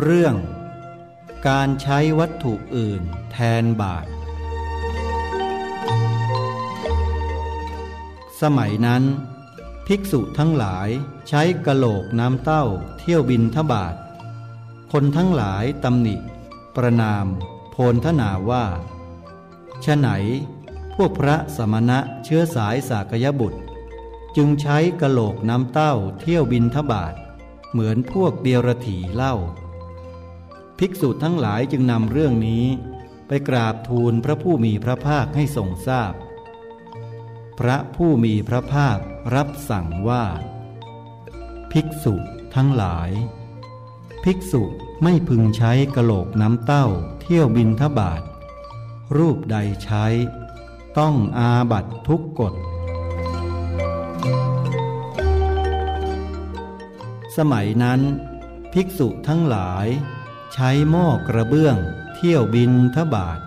เรื่อง การใช้วัตถุอื่นแทนบาท สมัยนั้น ภิกษุทั้งหลายใช้กะโหลกน้ำเต้าเที่ยวบินทบาท คนทั้งหลายตำหนิ ประนาม โพนทนาว่าฉไหน พวกพระสมณะเชื้อสายสากยบุตร จึงใช้กะโหลกน้ำเต้าเที่ยวบินทบาทเหมือนพวกเดียรถีเล่า ภิกษุทั้งหลายจึงนำเรื่องนี้ ไปกราบทูลพระผู้มีพระภาคให้ทรงทราบพพระผู้มีพระภาครับสั่งว่า ภิกษุทั้งหลาย ภิกษุไม่พึงใช้กะโหลกน้ำเต้าเที่ยวบินทบาท รูปใดใช้ ต้องอาบัตทุกกฎสมัยนั้น ภิกษุทั้งหลาย ใช้หม้อกระเบื้อง เที่ยวบินทบาท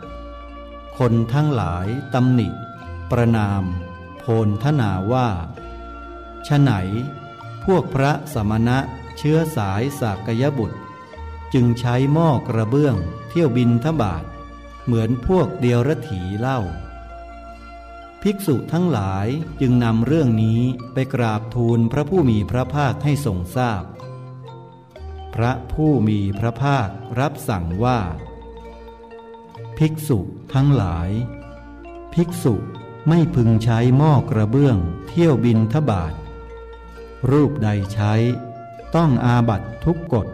คนทั้งหลายตำหนิ ประนาม โพนทนาว่าฉไหน พวกพระสมณะเชื้อสายสากยบุตร จึงใช้หม้อกระเบื้อง เที่ยวบินทบาท เหมือนพวกเดียรถีเล่า ภิกษุทั้งหลายจึงนำเรื่องนี้ไปกราบทูลพระผู้มีพระภาคให้ทรงทราบพ พระผู้มีพระภาครับสั่งว่า ภิกษุทั้งหลาย ภิกษุไม่พึงใช้หม้อกระเบื้อง เที่ยวบินทบาท รูปใดใช้ ต้องอาบัตทุกกฎ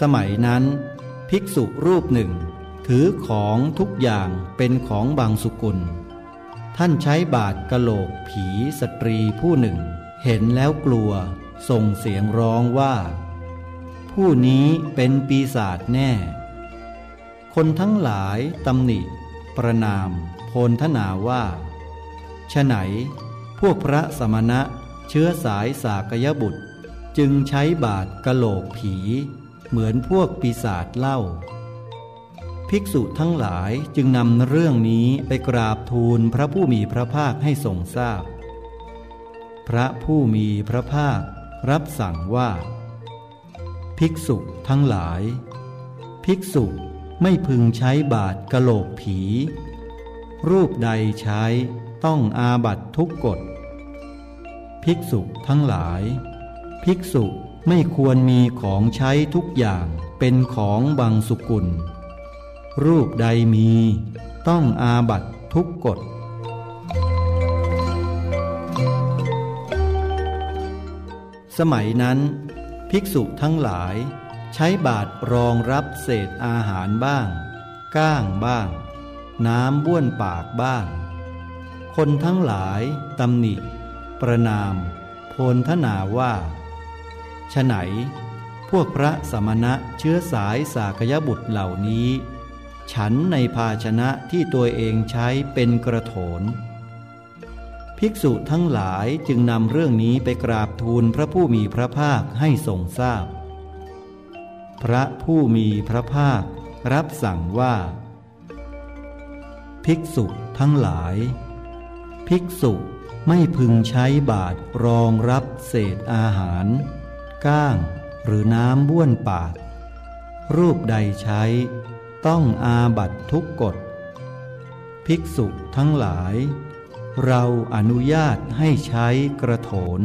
สมัยนั้น ภิกษุรูปหนึ่ง ถือของทุกอย่างเป็นของบางสุกุล ท่านใช้บาทกะโหลกผีสตรีผู้หนึ่ง เห็นแล้วกลัว ส่งเสียงร้องว่า ผู้นี้เป็นปีศาจแน่ คนทั้งหลายตำหนิ ประนาม โพนทนาว่าฉไหน พวกพระสมณะเชื้อสายสากยบุตร จึงใช้บาทกะโหลกผี เหมือนพวกปีศาจเล่า ภิกษุทั้งหลายจึงนำเรื่องนี้ไปกราบทูลพระผู้มีพระภาคให้ทรงทราบพ พระผู้มีพระภาครับสั่งว่า ภิกษุทั้งหลาย ภิกษุไม่พึงใช้บาทกะโหลกผี รูปใดใช้ต้องอาบัตทุกกฎ ภิกษุทั้งหลาย ภิกษุไม่ควรมีของใช้ทุกอย่างเป็นของบางสุกุล รูปใดมีต้องอาบัตทุกกฎ สมัยนั้น ภิกษุทั้งหลาย ใช้บาตรรองรับเศษอาหารบ้าง ก้างบ้าง น้ำบ้วนปากบ้าง คนทั้งหลายตำหนิ ประนาม โพนทนาว่าฉไหน พวกพระสมณะเชื้อสายสากยบุตรเหล่านี้ ฉันในภาชนะที่ตัวเองใช้เป็นกระโถน ภิกษุทั้งหลายจึงนำเรื่องนี้ไปกราบทูลพระผู้มีพระภาคให้ทรงทราบพพระผู้มีพระภาครับสั่งว่า ภิกษุทั้งหลาย ภิกษุไม่พึงใช้บาตรรองรับเศษอาหาร ก้างหรือน้ำบ้วนปาก รูปใดใช้ ต้องอาบัตทุกกฎ ภิกษุทั้งหลาย เราอนุญาตให้ใช้กระโถน